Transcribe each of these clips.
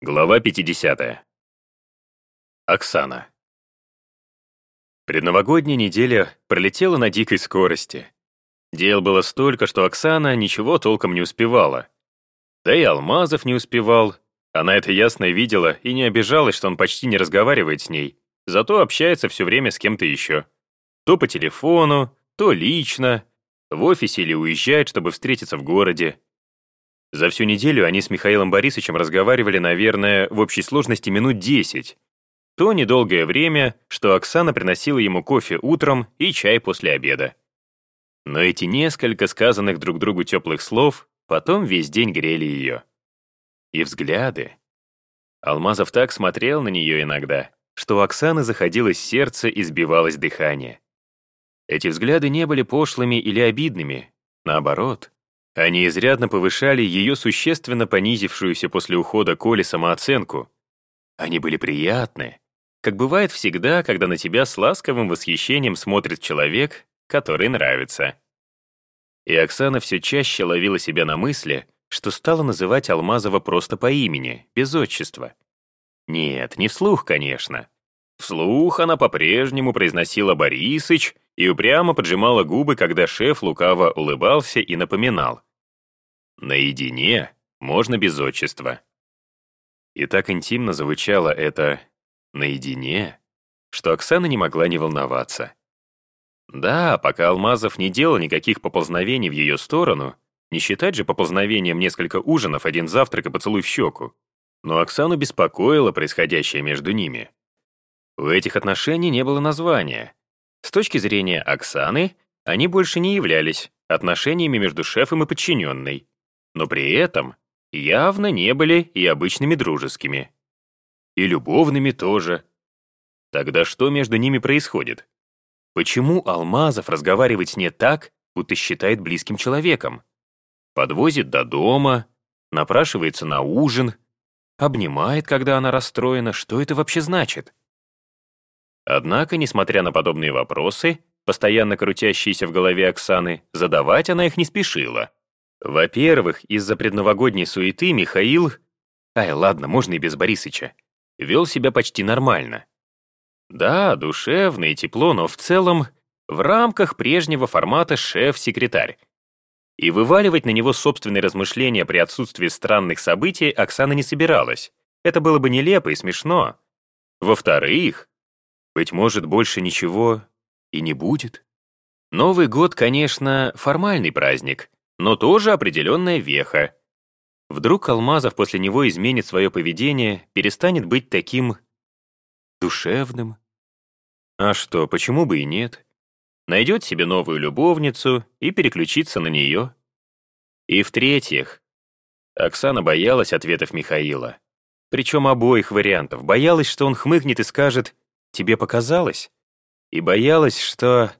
Глава 50. Оксана. Предновогодняя неделя пролетела на дикой скорости. Дел было столько, что Оксана ничего толком не успевала. Да и Алмазов не успевал. Она это ясно видела и не обижалась, что он почти не разговаривает с ней, зато общается все время с кем-то еще. То по телефону, то лично, в офисе или уезжает, чтобы встретиться в городе. За всю неделю они с Михаилом Борисовичем разговаривали, наверное, в общей сложности минут десять. То недолгое время, что Оксана приносила ему кофе утром и чай после обеда. Но эти несколько сказанных друг другу теплых слов потом весь день грели ее. И взгляды. Алмазов так смотрел на нее иногда, что у Оксаны заходилось сердце и сбивалось дыхание. Эти взгляды не были пошлыми или обидными, наоборот, они изрядно повышали ее существенно понизившуюся после ухода Коли самооценку. Они были приятны, как бывает всегда, когда на тебя с ласковым восхищением смотрит человек, который нравится. И Оксана все чаще ловила себя на мысли, что стала называть Алмазова просто по имени, без отчества. Нет, не вслух, конечно. Вслух она по-прежнему произносила «Борисыч» и упрямо поджимала губы, когда шеф лукаво улыбался и напоминал. Наедине можно без отчества. И так интимно звучало это «наедине», что Оксана не могла не волноваться. Да, пока Алмазов не делал никаких поползновений в ее сторону, не считать же поползновением несколько ужинов, один завтрак и поцелуй в щеку, но Оксану беспокоило происходящее между ними. У этих отношений не было названия. С точки зрения Оксаны, они больше не являлись отношениями между шефом и подчиненной, но при этом явно не были и обычными дружескими. И любовными тоже. Тогда что между ними происходит? Почему Алмазов разговаривает с ней так, будто считает близким человеком? Подвозит до дома, напрашивается на ужин, обнимает, когда она расстроена. Что это вообще значит? Однако, несмотря на подобные вопросы, постоянно крутящиеся в голове Оксаны, задавать она их не спешила. Во-первых, из-за предновогодней суеты Михаил... Ай, ладно, можно и без Борисыча. Вел себя почти нормально. Да, душевно и тепло, но в целом в рамках прежнего формата шеф-секретарь. И вываливать на него собственные размышления при отсутствии странных событий Оксана не собиралась. Это было бы нелепо и смешно. Во-вторых, быть может, больше ничего и не будет. Новый год, конечно, формальный праздник, но тоже определенная веха. Вдруг Алмазов после него изменит свое поведение, перестанет быть таким... душевным. А что, почему бы и нет? Найдет себе новую любовницу и переключится на нее. И в-третьих, Оксана боялась ответов Михаила. Причем обоих вариантов. Боялась, что он хмыкнет и скажет «тебе показалось?» И боялась, что...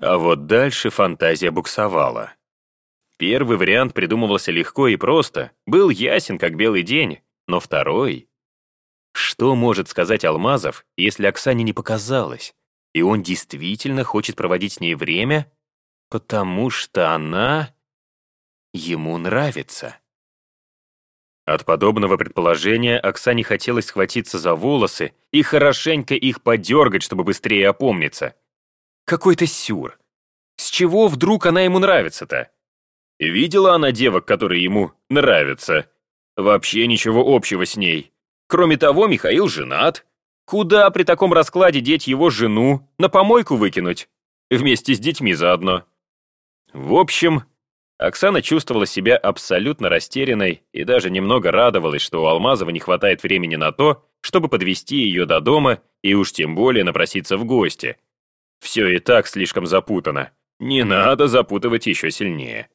А вот дальше фантазия буксовала. Первый вариант придумывался легко и просто, был ясен, как белый день, но второй... Что может сказать Алмазов, если Оксане не показалось, и он действительно хочет проводить с ней время, потому что она... ему нравится? От подобного предположения Оксане хотелось схватиться за волосы и хорошенько их подергать, чтобы быстрее опомниться. Какой-то сюр. С чего вдруг она ему нравится-то? Видела она девок, которые ему нравятся? Вообще ничего общего с ней. Кроме того, Михаил женат. Куда при таком раскладе деть его жену? На помойку выкинуть? Вместе с детьми заодно. В общем, Оксана чувствовала себя абсолютно растерянной и даже немного радовалась, что у Алмазова не хватает времени на то, чтобы подвести ее до дома и уж тем более напроситься в гости. Все и так слишком запутано. Не надо запутывать еще сильнее.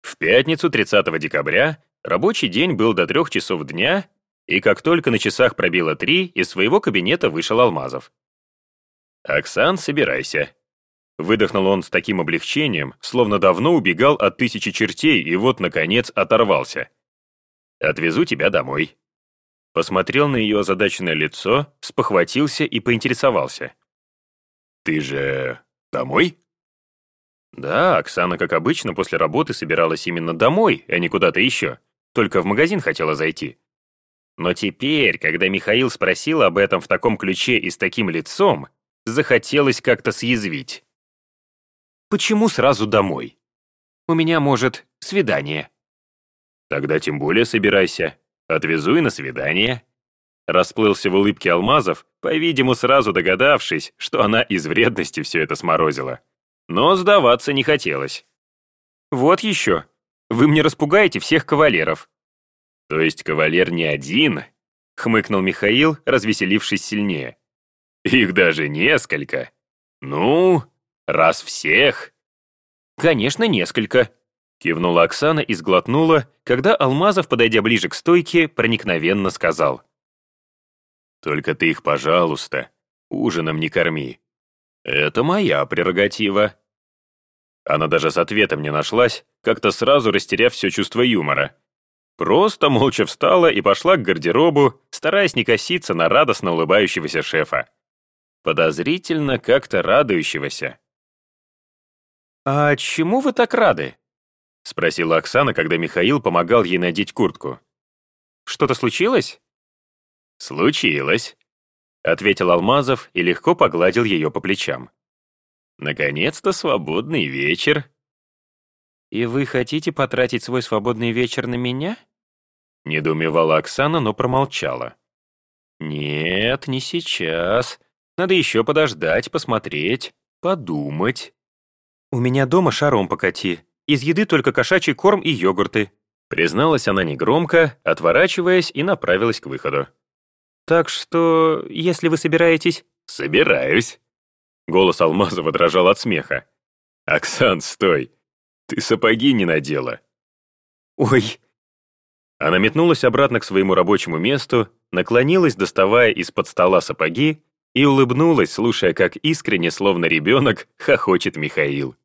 В пятницу 30 декабря рабочий день был до трех часов дня, и как только на часах пробило три, из своего кабинета вышел Алмазов. «Оксан, собирайся». Выдохнул он с таким облегчением, словно давно убегал от тысячи чертей и вот, наконец, оторвался. «Отвезу тебя домой» посмотрел на ее озадаченное лицо, спохватился и поинтересовался. «Ты же домой?» Да, Оксана, как обычно, после работы собиралась именно домой, а не куда-то еще. только в магазин хотела зайти. Но теперь, когда Михаил спросил об этом в таком ключе и с таким лицом, захотелось как-то съязвить. «Почему сразу домой? У меня, может, свидание». «Тогда тем более собирайся. Отвезу и на свидание». Расплылся в улыбке Алмазов, по-видимому, сразу догадавшись, что она из вредности все это сморозила. Но сдаваться не хотелось. «Вот еще. Вы мне распугаете всех кавалеров». «То есть кавалер не один?» — хмыкнул Михаил, развеселившись сильнее. «Их даже несколько. Ну, раз всех...» «Конечно, несколько», — кивнула Оксана и сглотнула, когда Алмазов, подойдя ближе к стойке, проникновенно сказал. Только ты их, пожалуйста, ужином не корми. Это моя прерогатива». Она даже с ответом не нашлась, как-то сразу растеряв все чувство юмора. Просто молча встала и пошла к гардеробу, стараясь не коситься на радостно улыбающегося шефа. Подозрительно как-то радующегося. «А чему вы так рады?» — спросила Оксана, когда Михаил помогал ей надеть куртку. «Что-то случилось?» «Случилось», — ответил Алмазов и легко погладил ее по плечам. «Наконец-то свободный вечер». «И вы хотите потратить свой свободный вечер на меня?» Недоумевала Оксана, но промолчала. «Нет, не сейчас. Надо еще подождать, посмотреть, подумать». «У меня дома шаром покати. Из еды только кошачий корм и йогурты», призналась она негромко, отворачиваясь и направилась к выходу. Так что, если вы собираетесь...» «Собираюсь». Голос Алмазова дрожал от смеха. «Оксан, стой! Ты сапоги не надела!» «Ой!» Она метнулась обратно к своему рабочему месту, наклонилась, доставая из-под стола сапоги, и улыбнулась, слушая, как искренне, словно ребенок, хохочет Михаил.